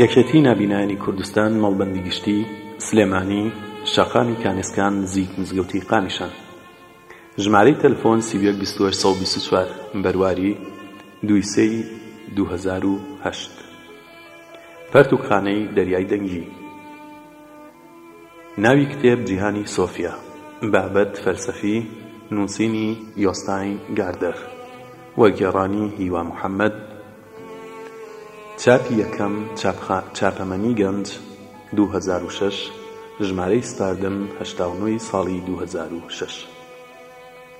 یەکێتی نابینایانی کوردستان مەڵبەندی گشتی سلێمانی شەقامی کانێسکان نزیک مزگەوتی قامیشان ژمارەی تەلفۆن سی و یەک بیست و هەشت سەد و بیست و چوار بەرواری دووی سێی دوو هەزار و هەشت پەرتووکخانەی دەریای دەنگی ناوی کتێب جیهانی سۆفیا بابەت فەلسەفی نووسینی یۆستاین گاردەر وەرگێڕانی هیوا محەمەد چاپی یەکەم چاپخانەچاپەمەنی گەنج دوو هەزار و شەش ژمارەی سپاردم هەشتا و نۆ ی ساڵی دوو هەزار و شەش.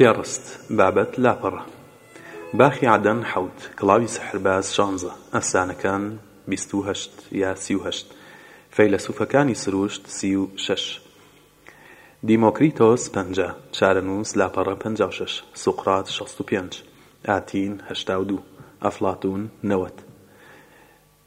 پێڕست، بابەت، لاپەڕە باخی عەدەن حەوت، کڵاوی سەحرباز شانزە، ئەفسانەکان بیست و هەشت یا سی و هەشت، فەیلەسوفەکانی سرووشت سی و شەش، دیمۆکریتۆس پەنجا، چارەنووس لاپەڕە پەنجا و شەش، سوقرات شەست و پێنج، ئاتین هەشتا و دوو، ئەفڵاتوون نەوەد.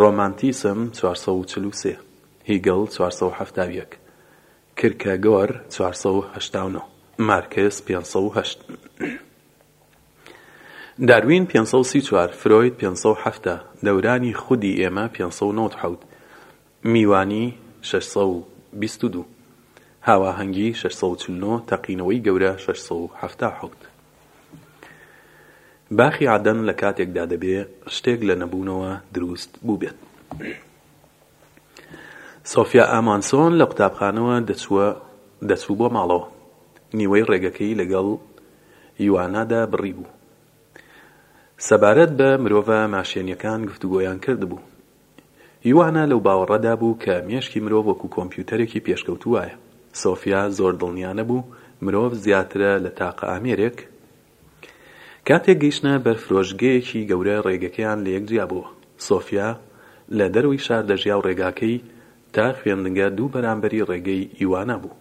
ڕۆمانتیسم چوار سەد و چل و سێ. هیگڵ چوار سەد و حەفتا و یەک. کرکەگۆر چوار سەد و هەشتا و نۆ. مارکس پێنج سەد و هەشت. داروین پێنج سەد و سی و چوار. فرۆید پێنج سەد و حەفتا. دەورانی خودی ئێمە پێنج سەد و نەوەد و حەوت. میوانی شەش سەد و بیست و دوو. هاواهەنگی شەش سەد و چل و نۆ. تەقینەوەی گەورە شەش سەد و حەفتا و حەوت. باخی عەدەن لە کاتێکدا دەبێ شتێک لە نەبوونەوە درووست بووبێت. سۆفیا ئامانسۆن لە قوتابخانەوە دەچووە دەچوو بۆ ماڵەوە. نیوەی ڕێگەکەی لەگەڵ یوانادا بڕیبوو. سەبارەت بە مرۆڤە ماشێنییەکان گفتوگۆیان کردبوو. یوانا لەو باوەڕەدا بوو کە مێشکی مرۆڤ وەکو کۆمپیوتەرێکی پێشکەوتوو وایە. سۆفیا زۆر دڵنیا نەبوو مرۆڤ زیاترە لە تاقە ئامێرێک. کاتێک گەیشتنە بەر فرۆشگەیەکی گەورە ڕێگەکەیان لە یەک جیا بۆوە. سۆفیا لە دەرەوەی شار دەژیا و ڕێگاکەی تا خوێندنگە دوو بەرامبەری ڕێگەی یوانا بوو.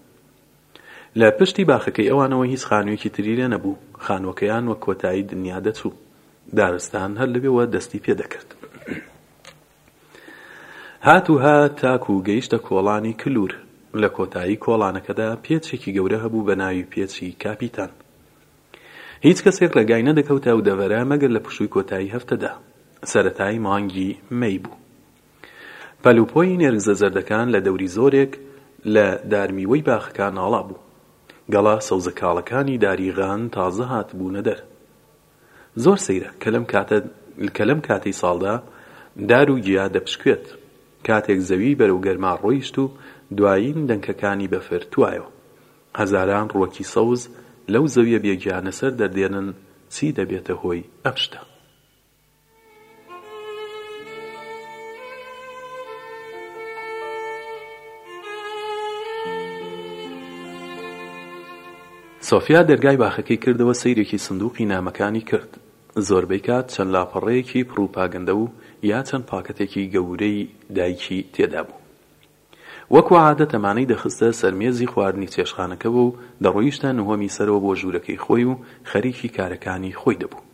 لە پشتی باخەکەی ئەوانەوە هیچ خانوویەکی تری لێ نەبوو، خانووەکەیان وەک کۆتایی دنیا دەچوو. دارستان هەر لەوێوە دەستی پێ دەکرد. هات و هات تاکوو گەیشتە کۆڵانی کلوور. لە کۆتایی کۆڵانەکەدا پێچێکی گەورە هەبوو بە ناوی پێچی کاپیتان. هیچ کەسێک ڕێگای نەدەکەوتە ئەو دەڤەرە مەگەر لە پشووی کۆتایی هەفتەدا. سەرەتای مانگی مەی بوو. پەلوپۆی نێرگزە زەردەکان لە دەوری زۆرێک لە دار میوەی باخەکان ئاڵا بوو. گەڵا سەوزە کاڵەکانی داری غان تازە هاتبوونە دەر. زۆر سەیرە کە لەم کاتە کە لەم کاتەی ساڵدا دار و گیا دەپشکوێت. کاتێک زەوی بەرەو گەرما ڕۆیشت و دوایین دەنکەکانی بەفر توایەوە. هەزاران ڕووەکی سەوز لەو زەویە بێگیانە سەر دەردێنن چی دەبێتە هۆی ئەم شتە؟ سۆفیا دەرگای باخەکەی کردەوە سەیرێکی سندوقی نامەکانی کرد زۆربەی کات چەند لاپەڕەیەکی پڕوپاگەندە و یا چەند پاکەتێکی گەورەی دایکی تێدا بوو وەکو عادە تەمانەی دەخستە سەرمێزی خواردنی چێشخانەکەەوە و دەڕۆیشتە نهۆمی سەرەوە بۆ ژوورەکەی خۆی و خەریکی کارەکانی خۆی دەبوو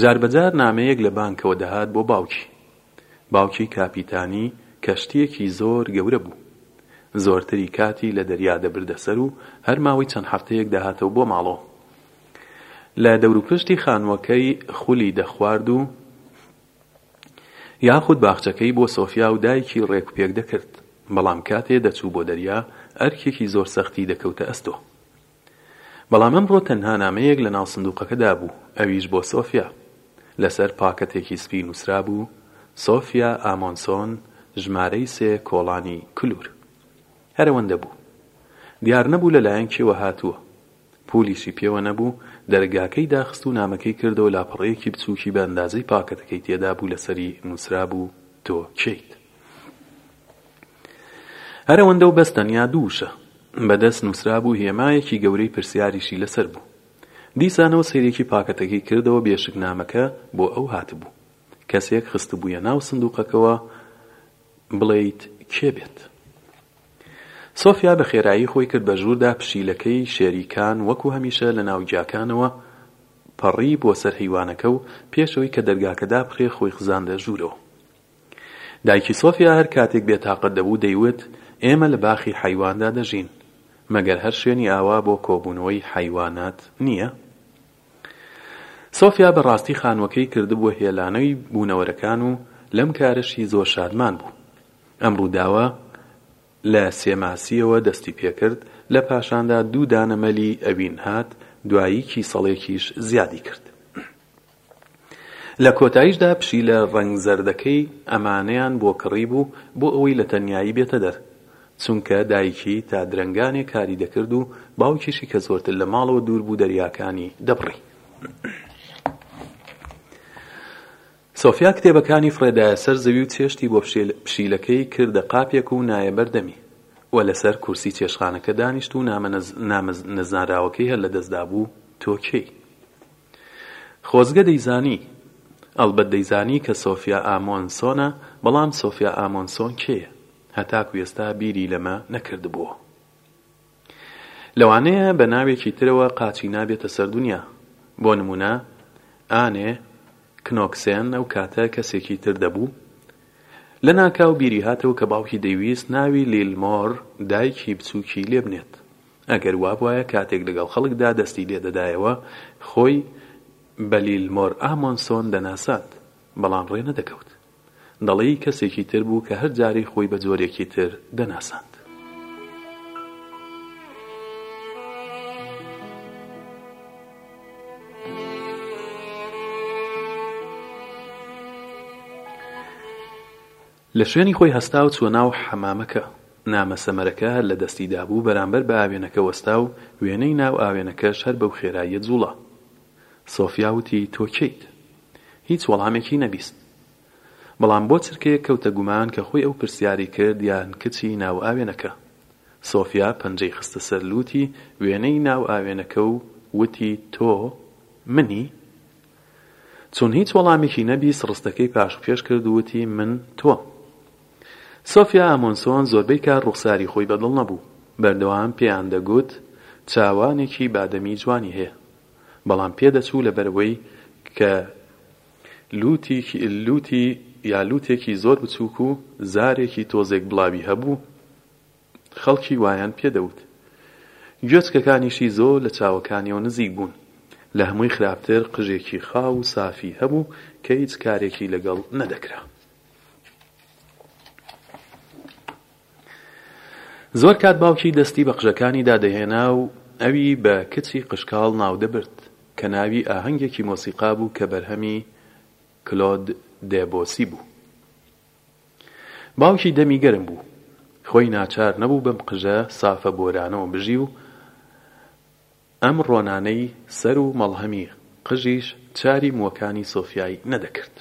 جاربەجار نامەیەک لە بانکەوە دەهات بۆ باوکی. باوکی کاپیتانی کەشتییەکی زۆر گەورە بوو. زۆرتری کاتی لە دەریا دەبردە سەر و هەر ماوەی چەند هەفتەیەک دەهاتەوە بۆ ماڵەوە. لە دەوروپشتی خانووەکەی خولی دەخوارد و یاخود باخچەکەی بۆ سۆفیا و دایکی ڕێکوپێک دەکرد، بەڵام کاتێ دەچوو بۆ دەریا ئەرکێکی زۆر سەختی دەکەوتە ئەستۆ. بەڵام ئەمڕۆ تەنها نامەیەک لە ناو سندوقەکەدا بوو، ئەویش بۆ سۆفیا. لەسەر پاکەتێکی سپی نووسرابوو، سۆفیا ئامۆنسۆن، ژمارەی سێ، کۆڵانی کلور. هەر ئەوەندە بوو. دیار نەبوو لە لایەن کێوە هاتووە. پوولیشی پێوە نەبوو، دەرگاکەی داخست و نامەکەی کردەوە لاپەڕەیەکی بچووکی بە ئەندازەی پاکەتەکەی تێدا بوو لەسەری نووسرابوو، تۆ کێیت؟ هەر ئەوەندە و بەس تەنیا دوو وشە بە دەست نووسرابوو هێمایەکی گەورەی پرسیاریشی لە سەر بوو دیسانەوە سەیرێکی پاکەتەکەی کردەوە بێشک نامەکە بۆ ئەو هاتبوو کەسێک خستبوویە ناو سندووقەکەوە بڵێیت کێ بێت سۆفیا بە خێرایی خۆی کرد بە ژووردا پشیلەکەی شێریکان وەکو هەمیشە لە ناو گیاکانەوە پەڕی بۆ سەر هەیوانەکە و پێشەوەی کە دەرگاکە دابخرێ خۆی خزاندە ژوورەوە دایکی سۆفیا هەر کاتێک بێتاقەت دەبوو دەیوت، ئێمە لە باخی حەیواندا دەژین. مەگەر هەر شوێنی ئاوا بۆ کۆبوونەوەی حەیوانات نییە؟ سۆفیا بە ڕاستی خانووەکەی کردبووە هێلانەوی بوونەوەرەکان و لەم کارەشی زۆر شادمان بوو. ئەم ڕووداوە لە سێ ماسییەوە دەستی پێ کرد، لە پاشاندا دوو دانە مەلی ئەوین هات، دوایی کیسەڵێکیش زیادی کرد. لە کۆتاییشدا پشیلە ڕەنگ زەردەکەی ئەمانەیان بۆ کڕیبوو بۆ ئەوەی لە تەنیایی بێتە دەر، چونکە دایکی تا درەنگانێ کاری دەکرد و باوکیشی کە زۆرتر لە ماڵەوە دوور بوو دەریاکانی دەبڕی. سۆفیا کتێبەکانی فڕێدایە سەر زەوی و چێشتی بۆ پشیلەکەی کردە قاپێک و نایە بەر دەمی و لەسەر کورسی چێشخانەکە دانیشت و نامە نەزنراوەکەی هەر لەدەستدا بوو، تۆ کێی؟ خۆزگە دەیزانی. ئەڵبەت دەیزانی کە سۆفیا ئامۆنسۆنە، بەڵام سۆفیا ئامۆنسۆن کێیە؟ هەتاکو ئێستا بیری لەمە نەکردبووە. لەوانەیە بە ناوێکی ترەوە قاچی نابێتە سەر دونیا. بۆ نموونە ئانێ کنۆکسێن ئەو کاتە کەسێکی تر دەبوو. لەناکاو بیری هاتەوە کە باوکی دەیویست ناوی لیلمۆر دایکی بچووکی لێبنێت. ئەگەر وابوایە کاتێک لەگەڵ خەڵکدا دەستی لێدەدایەوە خۆی بە لیلمۆر ئامۆنسۆن دەناساند، بەڵام ڕێ نەدەکەوت. دەڵێی کەسێکی تر بوو کە هەر جارەی خۆی بە جۆرێکی تر دەناساند. لە شوێنی خۆی هەستا و چووە ناو حەمامەکە. نامە سەمەرەکە هەر لە دەستی دابوو بەرامبەر بە ئاوێنەکە وەستا و وێنەی ناو ئاوێنەکەش هەر بەو خێراییە جووڵا. سۆفیا وتی تۆ کێیت؟ هیچ وەڵامێکی نەبیست. بەڵام بۆ چرکەیەک کەوتە گومان کە خۆی ئەو پرسیاری کرد یان کچی ناو ئاوێنەکە. سۆفیا پەنجەی خستە سەر لووتی وێنەی ناو ئاوێنەکە و وتی تۆ منی؟ چون هیچ وەڵامێکی نەبیست ڕستەکەی پاش و پێش کرد و وتی من تۆم. سۆفیا ئامۆنسۆن زۆربەی کات ڕوخساری خۆی بەدڵ نەبوو، بەردەوام پێیان دەگوت چاوانێکی بادەمی جوانی هەیە، بەڵام پێدەچوو لەبەرئەوەی کە لووتی یا لووتێکی زۆر بچووک و زارێکی تۆزێک بڵاوی هەبوو، خەڵکی وایان پێ دەوت. گوێچکەکانیشی زۆر لە چاوەکانیەوە نزیک بوون. لە هەمووی خراپتر قژێکی خاو و سافی هەبوو کە هیچ کارێکی لەگەڵ نەدەکرا. زۆر کات باوکی دەستی بە قژەکانی دادەهێنا و ئەوی بە کچی قژکاڵ ناودەبرد کە ناوی ئاهەنگێکی مۆسیقا بوو کە بەرهەمی کلۆد دێبۆسی بوو. باوکی دەمی گەرم بوو خۆی ناچار نەبوو بەم قژە سافە بۆرانەوە بژی و ئەم ڕۆنانەی سەر و مەڵهەمی قژیش چاری مووەکانی سۆفیای نەدەکرد.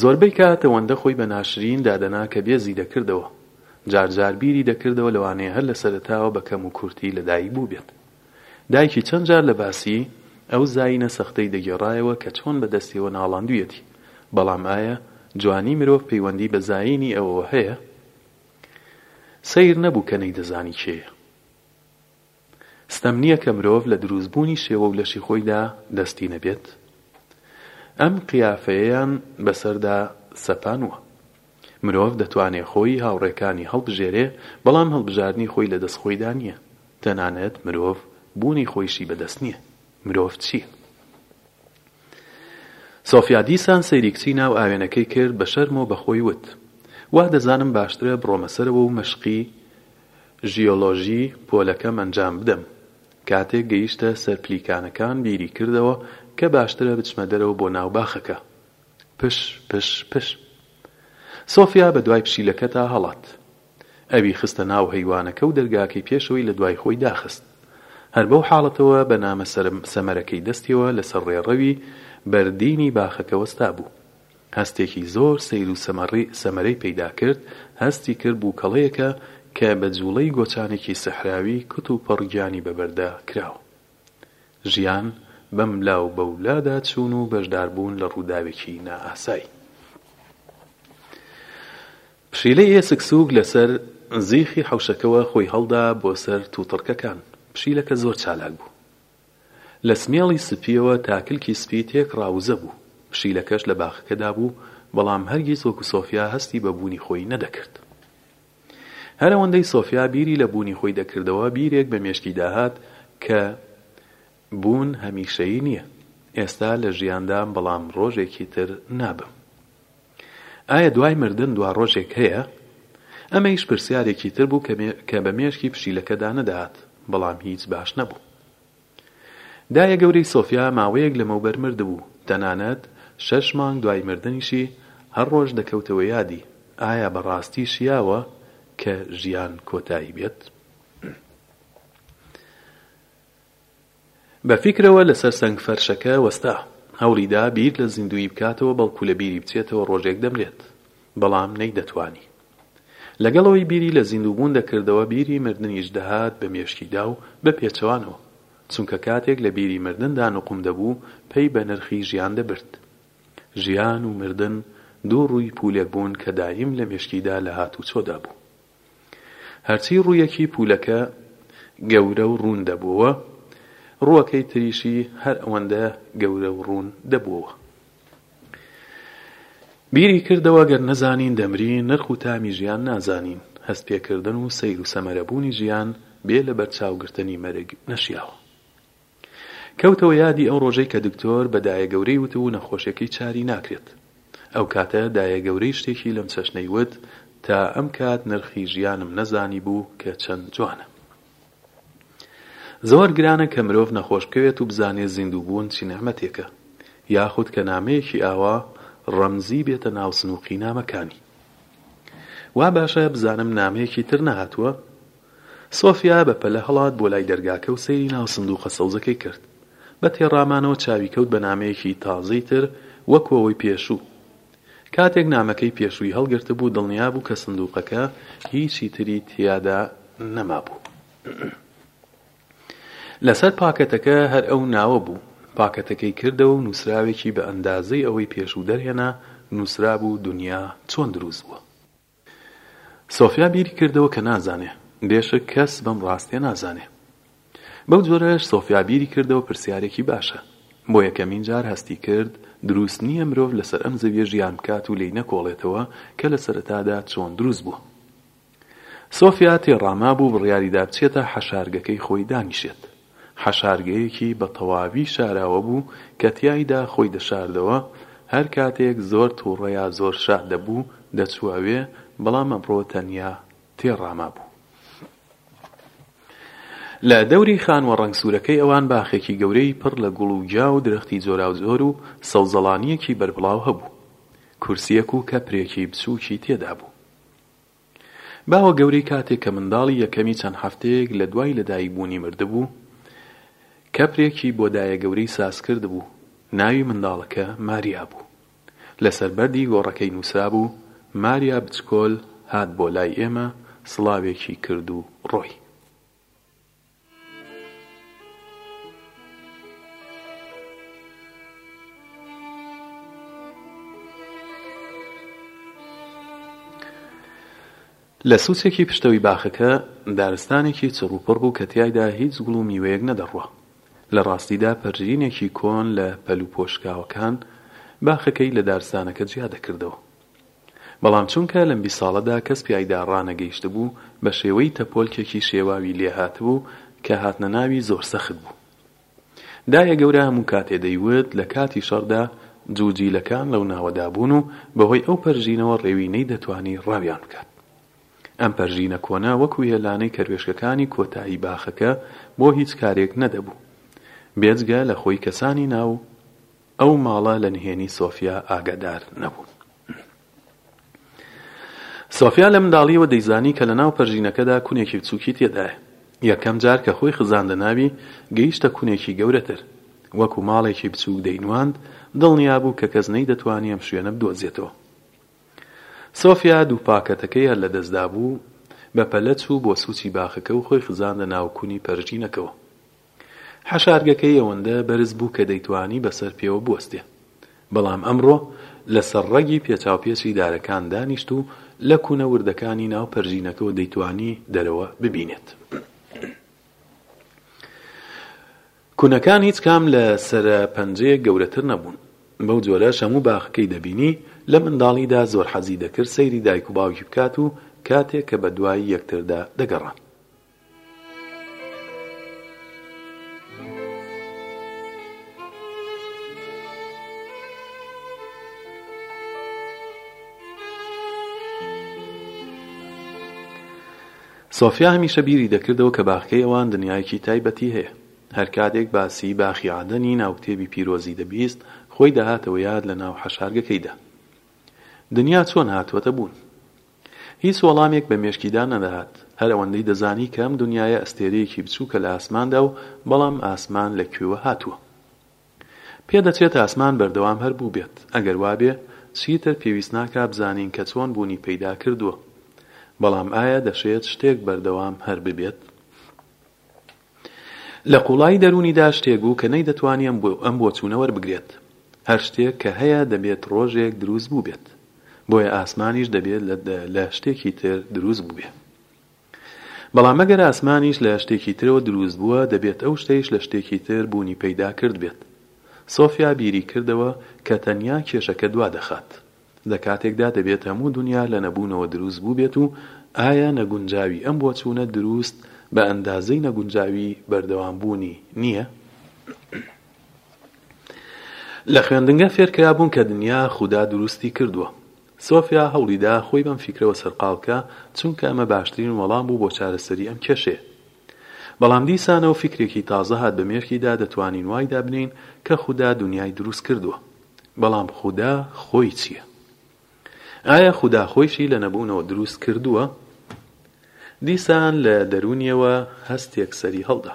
زۆربەی کات ئەوەندە خۆی بە ناشرین دادەنا کە بێزی دەکردەوە. جار جار بیری دەکردەوە لەوانەیە هەر لە سەرەتاوە بە کەموکورتی لەدایک بووبێت. دایکی چەند جار لە باسی ئەو زایینە سەختەی دەگێڕایەوە کە چۆن بە دەستیەوە ناڵاندوویەتی، بەڵام ئایا جوانی مرۆڤ پەیوەندی بە زایینی ئەوەوە هەیە؟ سەیر نەبوو کە نەیدەزانی کێیە. ستەم نییە کە مرۆڤ لە دروستبوونی شێوە و لەشی خۆیدا دەستی نەبێت؟ ئەم قیافەیەیان بەسەردا سەپانووە. مرۆڤ دەتوانێ خۆی هاوڕێکانی هەڵبژێرێ، بەڵام هەڵبژاردنی خۆی لە دەست خۆیدا نییە. تەنانەت مرۆڤ بوونی خۆیشی بە دەست نییە. مرۆڤ چییە؟ سۆفیا دیسان سەیریکچی ناو ئاوێنەکەی کرد بە شەرم و بە خۆی وت، وا دەزانم باشترە بڕۆمە سەرەوە و مەشقی ژیۆلۆژی پۆلەکەم ئەنجام بدەم. کاتێک گەیشتە سەر پلیکانەکان بیری کردەوە کە باشترە بچمە دەرەوە بۆ ناو باخەکە. پش پش پش. سۆفیا بە دوای پشیلەکەدا هەڵات. ئەوی خستە ناو هەیوانەکە و دەرگاکەی پێشەوەی لە دوای خۆی داخست. هەر بەو حاڵەتەوە بە نامە سەمەرەکەی دەستیەوە لەسەر ڕێڕەوی بەردینی باخەکە وەستابوو. هەستێکی زۆر سەیر و سەمەرەی پەیدا کرد، هەستی کرد بووکەڵەیەکە کە بە جووڵەی گۆچانێکی سەحراوی کوت و پڕ گیانی بە بەردا کراوە. ژیان بەم لا و بەو لادا چوون و بەشداربوون لە ڕووداوێکی نائاسای. پشیلەی ئێسک سووک لەسەر زیخی حەوشەکەوە خۆی هەڵدا بۆ سەر تووتڕکەکان. پشیلەکە زۆر چالاک بوو. لە سمێڵی سپییەوە تا کلکی سپی تێکڕا وزە بوو. پشیلەکەش لە باخەکەدا بوو، بەڵام هەرگیز وەکو سۆفیا هەستی بە بوونی خۆی نەدەکرد. هەر ئەوەندەی سۆفیا بیری لە بوونی خۆی دەکردەوە، بیرێک بە مێشکی داهات کە بوون هەمیشەیی نییە. ئێستا لە ژیاندام بەڵام ڕۆژێکی تر نابم. ئایا دوای مردن دواڕۆژێک هەیە؟ ئەمەیش پرسیارێکی تر بوو کە بە مێشکی پشیلەکەدا نەدەهات، بەڵام هیچ باش نەبوو. دایە گەورەی سۆفیا ماوەیەک لەمەوبەر مردبوو، تەنانەت شەش مانگ دوای مردنیشی هەر ڕۆژ دەکەوتەوە یادی. ئایا بە ڕاستی شیاوە کە ژیان کۆتایی بێت؟ بە فیکرەوە لەسەر سەنگ فەرشەکە وەستا. هەوڵی دا بیر لە زیندوویی بکاتەوە بەڵکو لە بیری بچێتەوە ڕۆژێک دەمرێت. بەڵام نەیدەتوانی. لەگەڵ ئەوەی بیری لە زیندووبوون دەکردەوە بیری مردنیش دەهات بە مێشکیدا و بە پێچەوانەوە، چونکە کاتێک لە بیری مردندا نوقم دەبوو پەی بە نرخی ژیان دەبرد. ژیان و مردن دوو ڕووی پولێک بوون کە دایم لە مێشکیدا لە هاتوچۆدا بوو. هەرچی ڕوویەکی پولەکە گەورە و ڕوون دەبۆوە، ڕووەکەی تریشی هەر ئەوەندە گەورە و ڕوون دەبۆوە. بیری کردەوە گەر نەزانین دەمرین نرخ و تامی ژیان نازانین هەست پێکردن و سەیر و سەمەرە بوونی ژیان بێ لە بەرچاو گرتنی مەرگ نەشیاوە کەوتەوە یادی ئەو ڕۆژەی کە دکتۆر بە دایە گەورەی وتبوو نەخۆشەکەی چاری ناکرێت ئەو کاتە دایە گەورەی شتێکی لەم چەشنەی وت تا ئەم کات نرخی ژیانم نەزانی بوو کە چەند جوانە. زۆر گرانە کە مرۆڤ نەخۆش بکەوێت و بزانێت زیندوو بوون چ نیعمەتێکە یاخود کە نامەیەکی ئاوا ڕەمزی بێتە ناو سنوقی نامەکانی وا باشە بزانم نامەیەکی تر نەهاتووە سۆفیا بە پەلە هەڵات بۆ لای دەرگاکە و سەیری ناو سندوقە سەوزەکەی کرد بە تێڕامانەوە چاوی کەوت بە نامەیەکی تازەی تر وەکو ئەوەی پێشوو کاتێک نامەکەی پێشووی هەڵگرتبوو، دڵنیا بوو کە سندووقەکە هیچی تری تیادا نەمابوو. لەسەر پاکەتەکە هەر ئەو ناوە بوو. پاکەتەکەی کردەوە و نووسراوێکی بە ئەندازەی ئەوەی پێشوو دەرهێنا، نووسرابوو، دونیا چۆن دروست بووە؟ سۆفیا بیری کردەوە کە نازانێ بێشک کەس بەم ڕاستیە نازانێ بەو جۆرەش سۆفیا بیری کردەوە پرسیارێکی باشە بۆ یەکەمین جار هەستی کرد دروست نیە مرۆڤ لەسەر ئەم زەویە ژیان بکات و لێی نەکۆڵێتەوە کە لە سەرەتادا چۆن دروست بووە سۆفیا تێڕامابوو بڕیاریدا بچێتە حەشارگەکەی خۆی دانیشێت حەشارگەیەکی بە تەواوی شاراوە بوو کە تیایدا خۆی دەشاردەوە، هەر کاتێک زۆر توڕە یا زۆر شاع دەبوو دەچوو ئەوێ، بەڵام ئەمڕۆ تەنیا تێڕا مابوو. لە دەوری خانووە ڕەنگ سوورەکەی ئەوان باخێکی گەورەی پڕ لە گوڵ و گیا و درەختی جۆراوجۆر و سەوزەڵانییەکی بەربڵاو هەبوو. کورسییەک و کەپرێکی بچووکی تێدا بوو. باوەگەورەی کاتێک کە منداڵی یەکەمی چەند هەفتەیەک لە دوای لەدایکبوونی مردبوو، کەپرێکی بۆ دایەگەورەی سازکردبوو، ناوی منداڵەکە ماریا بوو. لەسەر بەردی گۆڕەکەی نووسرابوو، ماریا بچکۆل هات بۆ لای ئێمە، سڵاوێکی کرد و ڕۆی. لە سوچێکی پشتەوی باخەکە دارستانێکی چڕ و پڕ بوو کە تیایدا هیچ گوڵ و میوەیەک نەدەڕوا لە ڕاستیدا پەرژینێکی کۆن لە پەلوپۆشکاوەکان باخەکەی لە دارستانەکە جیا دەکردەوە بەڵام چونکە لەم بیست ساڵەدا کەس پیایدا ڕانەگەیشتبوو، بە شێوەی تەپۆلکێکی شێواوی لێ هاتبوو کە هاتنە ناوی زۆر سەخت بوو. دایە گەورە هەموو کاتێ دەیوت لە کاتی شەڕدا جوجیلەکان لەو ناوەدا بوون و بەهۆی ئەو پەرژینەوە ڕێوی نەیدەتوانی ڕاویان بکات. ئەم پەرژینە کۆنە وەکو هێلانەی کەروێشکەکانی کۆتایی باخەکە بۆ هیچ کارێک نەدەبوو بێجگە لە خۆی کەسانی ناو ئەو ماڵە لە نهێنی سۆفیا ئاگادار نەبوو. سۆفیا لە منداڵیەوە دەیزانی کە لە ناو پەرژینەکەدا کونێکی بچووکی تێدایە. یەکەم جار کە خۆی خزاندە ناوی، گەیشتە کونێکی گەورەتر. وەکو ماڵێکی بچووک دەینواند، دڵنیا بوو کە کەس نەیدەتوانی ئەم شوێنە بدۆزێتەوە. سۆفیا دوو پاکەتەکەی هەر لەدەستدابوو، بە پەلە چوو بۆ سوچی باخەکە و خۆی خزاندە ناو کونی پەرژینەکەوە. حەشارگەکەی ئەوەندە بەرز بوو کە دەیتوانی بەسەر پێوە بوەستێ. بەڵام ئەمڕۆ لەسەر ڕەگی پێچاوپێچی دارەکان دانیشت و لە کونە وردەکانی ناو پەرژینەکەوە دەیتوانی دەرەوە ببینێت. کونەکان هیچ کام لە سەرە پەنجەیەک گەورەتر نەبوون. بەو جۆرەش هەموو باخەکەی دەبینی، لە منداڵیدا زۆر حەزی دەکرد سەیری دایک و باوکی بکات و کاتێک کە بەدوای یەکتردا دەگەڕان. سۆفیا هەمیشە بیری دەکردەوە کە باخکەی ئەوان دنیایەکی تایبەتی هەیە هەر کاتێک باسی باخی عادەنی ناو کتێبی پیرۆزی دەبیست خۆی دەهاتەوە یاد لە ناو حەشارگەکەیدا دنیا چۆن هاتووەتە بوون هیچ وەڵامێک بە مێشکیدا نەدەهات. هەر ئەوەندەی دەزانی کە ئەم دونیایە ئەستێرەیەکی بچووکە لە ئاسماندا و بەڵام ئاسمان لە کوێوە هاتووە. پێدەچێت ئاسمان بەردەوام هەر بووبێت. ئەگەر وابێ، چیتر پێویست ناکا بزانین کە چۆن بوونی پەیدا کردووە. بەڵام ئایا دەشێت شتێک بەردەوام هەر ببێت؟ لە قوڵایی دەروونیدا شتێک بوو کە نەیدەتوانی ئەم بۆچوونە وەربگرێت، هەر شتێک کە هەیە دەبێت ڕۆژێک دروست بووبێت، بۆیە ئاسمانیش دەبێت لە شتێکی تر دروست بووبێت. بەڵام ئەگەر ئاسمانیش لە شتێکی ترەوە دروست بووە، دەبێت ئەو شتەیش لە شتێکی تر بوونی پەیدا کردبێت. سۆفیا بیری کردەوە کە تەنیا کێشەکە دوا دەخات. لە کاتێکدا دەبێت هەموو دونیا لە نەبوونەوە دروست بووبێت و ئایا نەگونجاوی ئەم بۆچوونە دروست بە ئەندازەی نەگونجاوی بەردەوام بوونی نییە؟ لە خوێندنگە فێرکرابوون کە دنیا خودا دروستی کردووە. سۆفیا هەوڵیدا خۆی بەم فیکرەوە سەرقاڵکا، چونکە ئەمە باشترین وەڵام بوو بۆ چارەسەری ئەم کێشەیە. بەڵام دیسانەوە فیکرێکی تازە هات بە مێشکیدا دەتوانین وای دابنێین کە خودا دونیای دروست کردووە. بەڵام خودا خۆی چییە؟ ئایا خودا خۆیشی لە نەبوونەوە دروست کردووە؟ دیسان لە دەروونیەوە هەستێک سەری هەڵدا.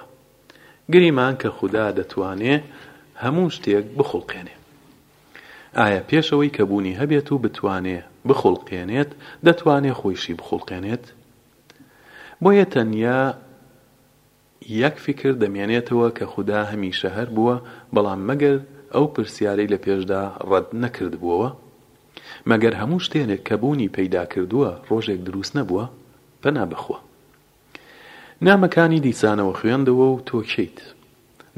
گریمان کە خودا دەتوانێ هەموو شتێک بخوڵقێنێ. ئایا پێشەوەی کە بوونی هەبێت و بتوانێ بخوڵقێنێت، دەتوانێ خۆیشی بخوڵقێنێت؟ بۆیە تەنیا یەک فیکر دەمێنێتەوە کە خودا هەمیشە هەر بووە، بەڵام مەگەر ئەو پرسیارەی لە پێشدا ڕەت نەکردبووەوە؟ مەگەر هەموو شتێنێک کە بوونی پەیدا کردووە ڕۆژێک دروست نەبووە؟ پەنا بە خوا. نامەکانی دیسانەوە خوێندەوە و تۆ کێیت؟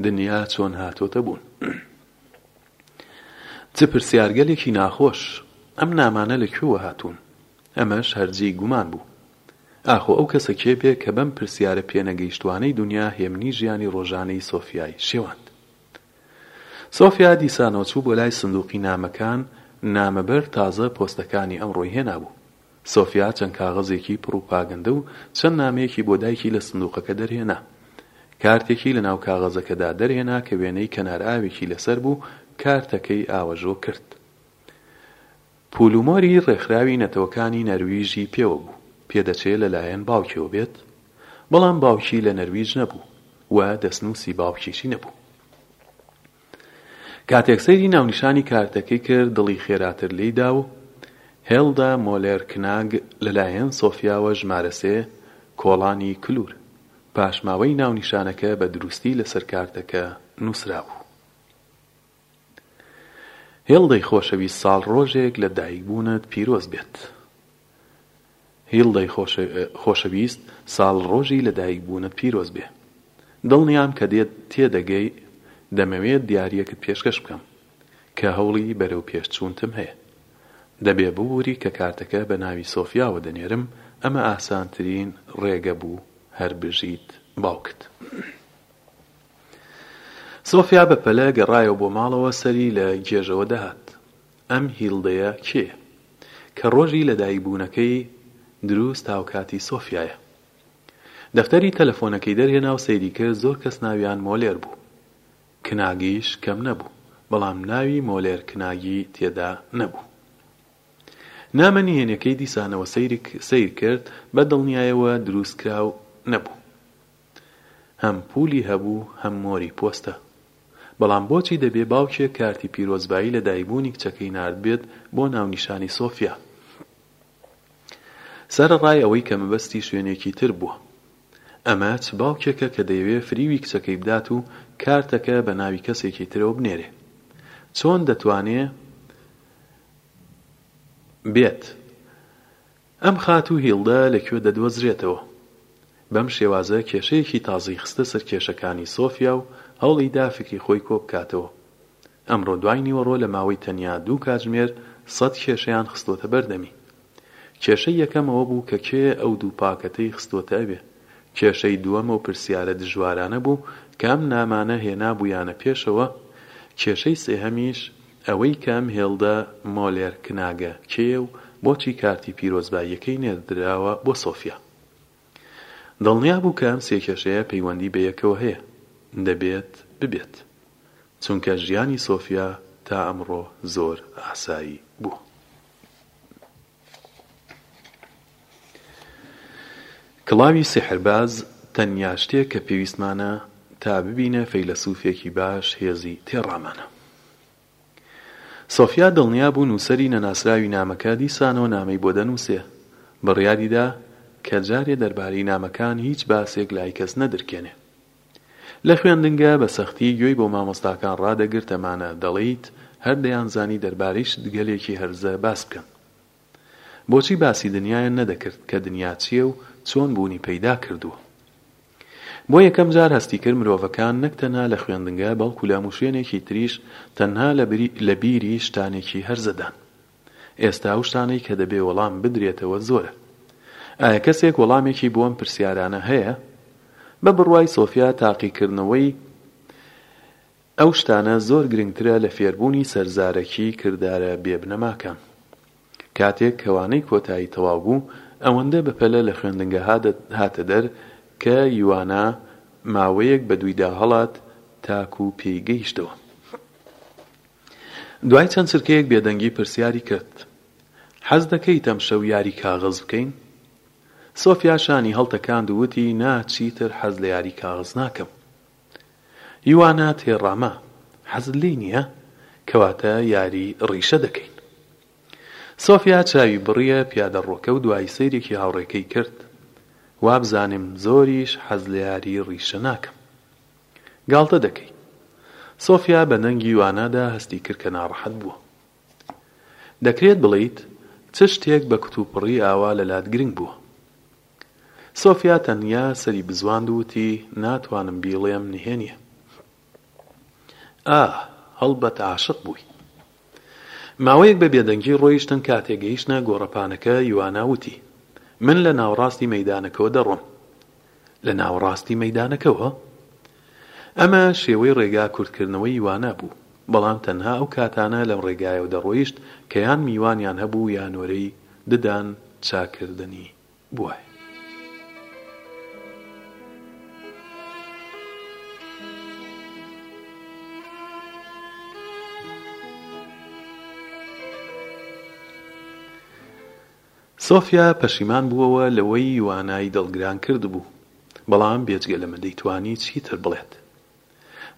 دنیا چۆن هاتۆتە بوون؟ چ پرسیارگەلێکی ناخۆش! ئەم نامانە لە کوێوە هاتوون؟ ئەمەش هەر جێی گومان بوو. ئاخۆ ئەو کەسە کێ بێ کە بەم پرسیارە پێنەگەیشتوانەی دونیا هێمنی ژیانی ڕۆژانەی سۆفیای شێواند؟ سۆفیا دیسانەوەچوو بۆ لای سندوقی نامەکان، نامەبەر تازە پۆستەکانی ئەمڕۆی هێنابوو. سۆفیا چەند کاغەزێکی پڕوپاگەندە و چەند نامەیەکی بۆ دایکی لە سندوقەکە دەرهێنا. کارتێکی لەناو کاغەزەکەدا دەرهێنا کە وێنەی کەنارئاوێکی لەسەر بوو، کارتەکەی ئاوەژۆ کرد. پولومۆری ڕێکخراوی نەتەوەکانی نەرویژی پێوە بوو، پێدەچێ لە لایەن باوکیەوە بێت، بەڵام باوکی لە نەرویج نەبوو و دەستنووسی باوکیشی نەبوو. کاتێک سەیری ناونیشانی کارتەکەی کرد دڵی خێراتر لێی دا و هێڵدا مۆلێر کناگ لە لایەن سۆفیاوە ژمارە سێ کۆڵانی کلور پاشماوەی ناونیشانەکە بە دروستی لەسەر کارتەکە نووسرابوو. هیڵدەی خۆشەویست ساڵ ڕۆژێک لە دایک بوونت پیرۆز بێت هیڵدەی خۆشەویست ساڵ ڕۆژی لە دایک بوونت پیرۆز بێ دڵنیام کە دێت تێدەگەی دەمەوێت دیاریەکت پێشکەش بکەم کە هەوڵی بەرەو پێش چوونتم هەیە دەبێ ببوری کە کارتەکە بە ناوی سۆفیاوە دەنێرم ئەمە ئاسانترین ڕێگە بوو هەر بژیت باوکت. سۆفیا بە پەلە گەڕایەوە بۆ ماڵەوە سەری لە گێژەوە دەهات ئەم هیلدەیە کێیە کە ڕۆژی لە دایک بوونەکەی دروست هاوکاتی سۆفیایە دەفتەری تەلەفۆنەکەی دەرهێنا و سەیری کرد زۆر کەس ناویان مۆلێر بوو کناگیش کەم نەبوو بەڵام ناوی مۆلێر کناگی تێدا نەبوو نامە نهێنیەکەی دیسانەوە سەیر کرد بە دڵنیایەوە دروست کراو نەبوو. هەم پولی هەبوو هەم مۆری پۆستە بەڵام بۆچی دەبێ باوکێک کارتی پیرۆزبایی لە دایکبوونی کچەکەی ناردبێت بۆ ناونیشانی سۆفیا سەرەڕای ئەوەی کە مەبەستی شوێنێکی تر بووە ئەمە چ باوکێکە کە دەیەوێ فریوی کچەکەی بدات و کارتەکە بە ناوی کەسێکی ترەوە بنێرێ چۆن دەتوانێ بێت ئەم خاتوو هیڵدە لە کوێ دەدۆزرێتەوە؟ بەم شێوازە کێشەیەکی تازەی خستە سەر کێشەکانی سۆفیا و هەوڵی دا فیکری خۆی کۆ بکاتەوە. ئەمڕۆ دوای نیوەڕۆ لە ماوەی تەنیا دوو کاتژمێر سەد کێشەیان خستۆتە بەردەمی. کێشەی یەکەم ئەوە بوو کە کێ ئەو دوو پاکەتەی خستۆتە ئەوێ؟ کێشەی دووەم ئەو پرسیارە دژوارانە بوو کە ئەم نامانە هێنابوویانە پێشەوە، کێشەی سێهەمیش ئەوەی کە ئەم هێڵدە مۆلێر کناگە کێیە و بۆچی کارتی پیرۆزباییەکەی نێردراوە بۆ سۆفیا. دڵنیا بوو کە ئەم سێ کێشەیە پەیوەندی بە یەکەوە هەیە، دەبێت ببێت، چونکە ژیانی سۆفیا تا ئەمڕۆ زۆر ئاسایی بوو. کڵاوی سیحرباز تەنیا شتێک کە پێویستمانە تا ببینە فەیلەسوفێکی باش هێزی تێڕامانە. سۆفیا دڵنیا بوو نووسەری نەناسراوی نامەکە دیسانەوە نامەی بۆ دەنووسێ، بڕیاریدا کە جارێ دەربارەی نامەکان هیچ باسێک لای کەس نەدرکێنێ. لە خوێندنگە بە سەختی گوێی بۆ مامۆستاکان ڕادەگرت ئەمانە دەڵیت هەر دەیانزانی دەربارەی شتگەلێکی هەرزە باس بکەن بۆچی باسی دنیایان نەدەکرد کە دنیا چیە و چۆن بوونی پەیدا کردووە بۆ یەکەم جار هەستی کرد مرۆڤەکان نەک تەنها لە خوێندنگە بەڵکو لە هەموو شوێنێکی تریش تەنها لە بیری شتانێکی هەرزەدان ئێستا ئەو شتانەی کە دەبێ وەڵام بدرێتەوە زۆرە. ئایا کەسێک وەڵامێکی بۆ ئەم پرسیارانە هەیە؟ بە بڕوای سۆفیا تاقیکردنەوەی ئەو شتانە زۆر گرنگترە لە فێربوونی سەرزارەکی کردارە بێ بنەماکان. کاتێک کەوانەی کۆتایی تەواو بوو، ئەوەندە بەپەلە لە خوێندنگەها هاتە دەر کە یوانا ماوەیەک بەدوویدا هەڵات تاکوو پێی گەیشتەوە. دوای چەند چرکەیەک بێدەنگی پرسیاری کرد، حەز دەکەیت ئەمشەو یاری کاغەز بکەین؟ سۆفیا شانی هەڵتەکاند و وتی، نا، چیتر حەز لە یاری کاغەز ناکەم. یوانا تێڕاما، حەزت لێی نییە؟ کەواتە یاری ڕیشە دەکەین. سۆفیا چاوی بڕییە پیادەڕۆکە و دوای سەیرێکی هاوڕێکەی کرد، وابزانم زۆریش حەز لە یاری ڕیشە ناکەم. گاڵتە دەکەی. سۆفیا بە دەنگی وانادا هەستی کرد کە ناڕەحەت بووە. دەکرێت بڵێیت چ شتێک بە کوتوپڕی ئاوا لەلات گرنگ بووە؟ سۆفیا تەنیا سەری بزواند و وتی ناتوانم بیڵێم نهێنیە. ئاه هەڵبەت عاشق بووی. ماوەیەک بە بێدەنگی ڕۆیشتن کاتێک گەیشتنە گۆڕەپانەکە یوانا وتی من لە ناوەڕاستی مەیدانەکەوە دەڕۆم. لە ناوەڕاستی مەیدانەکەوە. ئەمە شێوەی ڕێگا کورتکردنەوەی وانا بوو، بەڵام تەنها ئەو کاتانە لەم ڕێگایەوە دەڕۆیشت کە یان میوانیان هەبوو یا نۆرەی ددان چاککردنی بوایە. سۆفیا پەشیمان بووەوە لەوەی یوانای دڵگران کردبوو، بەڵام بێجگە لەمە دەیتوانی چیتر بڵێت؟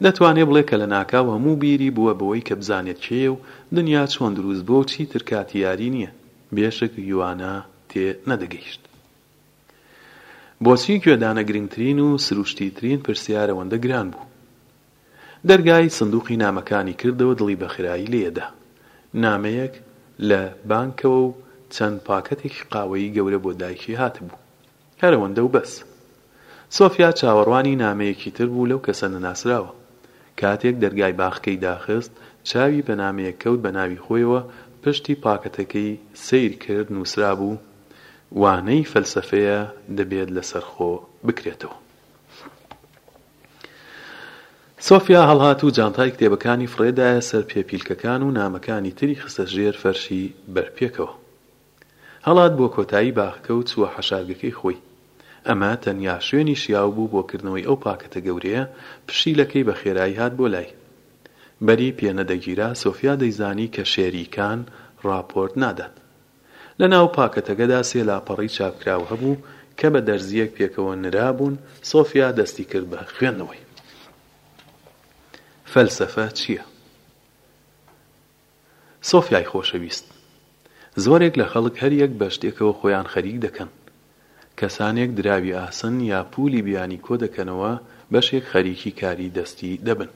دەتوانێت بڵێت کە لەناکاو هەموو بیری بووە بەوەی کە بزانێت کێیە و دنیا چۆن دروست بووە و چیتر کاتی یاری نییە، بێشک یوانا تێ نەدەگەیشت بۆچی گوێدانە گرنگترین و سروشتیترین پرسیار ئەوەندە گران بوو. دەرگای سندوقی نامەکانی کردەوە دڵی بەخێرایی لێدا نامەیەک لە بانکەوە و چەند پاکەتێکی قاوەیی گەورە بۆ دایکی هاتبوو هەرەوەندە و بەس سۆفیا چاوەڕوانی نامەیەکی تر بوو لەو کەسە نەناسراوە کاتێک دەرگای باخکەی داخست چاوی بە نامەیەک کەوت بە ناوی خۆیەوە پشتی پاکەتەکەی سەیر کرد نوسرابوو وانەی فەلسەفەیە دەبێت لەسەرخۆ بکرێتەوە. سۆفیا هەڵهات و جانتای کتێبەکانی فڕێدایە سەر پێپیلکەکان و نامەکانی تری خستە ژێر فەرشی بەر پێکەوە. هەڵات بۆ کۆتایی باخەکە و چووە حەشارگەکەی خۆی. ئەمە تەنیا شوێنی شیاو بوو بۆ کردنەوەی ئەو پاکەتە گەورەیە، پشیلەکەی بە خێرایی هات بۆ لای. بەری پێنەدەگیرا سۆفیا دەیزانی کە شێریکان ڕاپۆرت نادات. لە ناو پاکەتەکەدا سێ لاپەڕەی چاپکراو هەبوو کە بە دەرزییەک پێکەوە نرابوون، سۆفیا دەستی کرد بە خوێندنەوەی. فەلسەفە چییە؟ سۆفیای خۆشەویست، زۆرێک لە خەڵک هەر یەک بە شتێکەوە خۆیان خەریک دەکەن. کەسانێک دراوی ئاسن یا پوولی بیانی کۆ دەکەنەوە، بەشێک خەریکی کاری دەستی دەبن.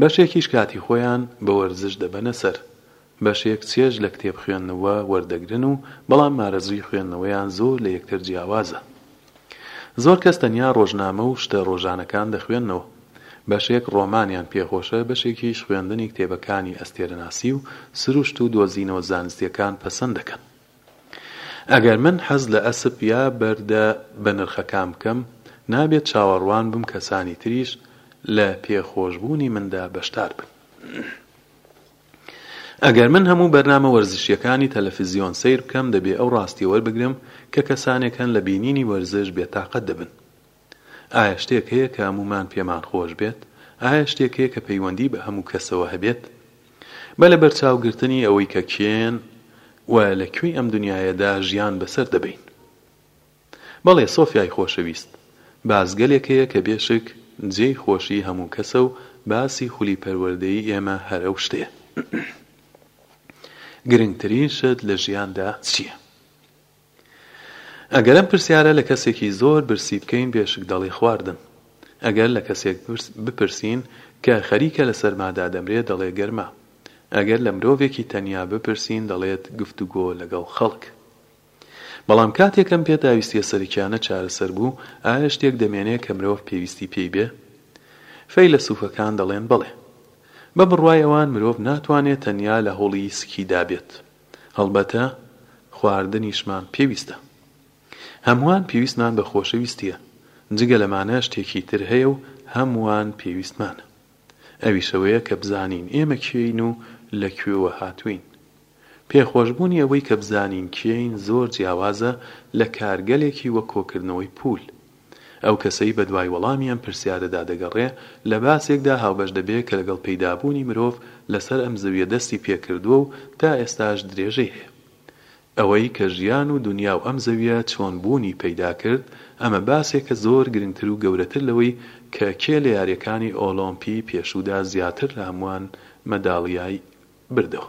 بەشێکیش کاتی خۆیان بە وەرزش دەبەنە سەر، بەشێک چێژ لە کتێب خوێندنەوە وەردەگرن و بەڵام ئارەزووی خوێندنەوەیان زۆر لە یەکتر جیاوازە. زۆر کەس تەنیا ڕۆژنامە و شتە ڕۆژانەکان دەخوێننەوە. بەشێک ڕۆمانیان پێخۆشە، بەشێکیش خوێندنی کتێبەکانی ئەستێرەناسی و سروشت و دۆزینەوە زانستییەکان پەسەند دەکەن. ئەگەر من حەز لە ئەسپ یا بەردە بەنرخەکان بکەم، نابێت چاوەڕوان بم کەسانی تریش لە پێخۆشبوونی مندا بەشدار بن. ئەگەر من هەموو بەرنامە وەرزشییەکانی تەلەفزیۆن سەیر بکەم، دەبێ ئەو ڕاستییە وەربگرم کە کەسانێک هەن لە بینینی وەرزش بێتاقەت دەبن. ئایا شتێک هەیە کە هەموومان پێمان خۆش بێت؟ ئایا شتێک هەیە کە پەیوەندی بە هەموو کەسەوە هەبێت؟ بە لەبەرچاوگرتنی ئەوەی کە کێن و لە کوێی ئەم دنیایەدا ژیان بەسەر دەبەین. بەڵێ سۆفیای خۆشەویست، بازگەلێک هەیە کە بێ شک جێی خۆشی هەموو کەسە و باسی خولی پەروەردەی ئێمە هەر ئەو شتەیە. گرنگترین شت لە ژیاندا چییە؟ ئەگەر ئەم پرسیارە لە کەسێکی زۆر برسی بکەین بێشک دەڵی خواردن. ئەگەر لە کەسێک بپرسین کە خەریکە لە سەرمادا دەمرێ دەڵێ گەرما. ئەگەر لە مرۆڤێکی تەنیا بپرسین دەڵێت گفتوگۆ لەگەڵ خەڵک. بەڵام کاتێک ئەم پێداویستیە سەرکیانە چارەسەر بوو ئایا شتێک دەمێنێ کە مرۆڤ پێویستی پێی بێ؟ فەیلەسوفەکان دەڵێن بەڵێ. بە بڕوای ئەوان مرۆڤ ناتوانێ تەنیا لە هەوڵی سکیدا بێت. هەڵبەتە خواردنیشمان پێویستە. هەمووان پێویستمان بە خۆشەویستییە، جگە لەمانە شتێکی تر هەیە و هەمووان پێویستمانە. ئەویش ئەوەیە کە بزانین ئێمە کێین و لە کوێوە هاتووین. پێخۆشبوونی ئەوەی کە بزانین کێین زۆر جیاوازە لە کارگەلێکی وەک کۆکردنەوەی پوول. ئەو کەسەی بەدوای وەڵامی ئەم پرسیارەدا دەگەڕێ، لە باسێکدا هاوبەش دەبێ کە لەگەڵ پەیدابوونی مرۆڤ لەسەر ئەم زەویە دەستی پێ کردووە و تا ئێستاش درێژەی هەیە. ئەوەی کە ژیان و دونیا و ئەم زەویە چۆن بوونی پەیدا کرد، ئەمە باسێکە زۆر گرنگتر و گەورەتر لەوەی کە کێ لە یارییەکانی ئۆڵۆمپیی پێشوودا زیاتر لە هەمووان مەداڵیای بردەوە.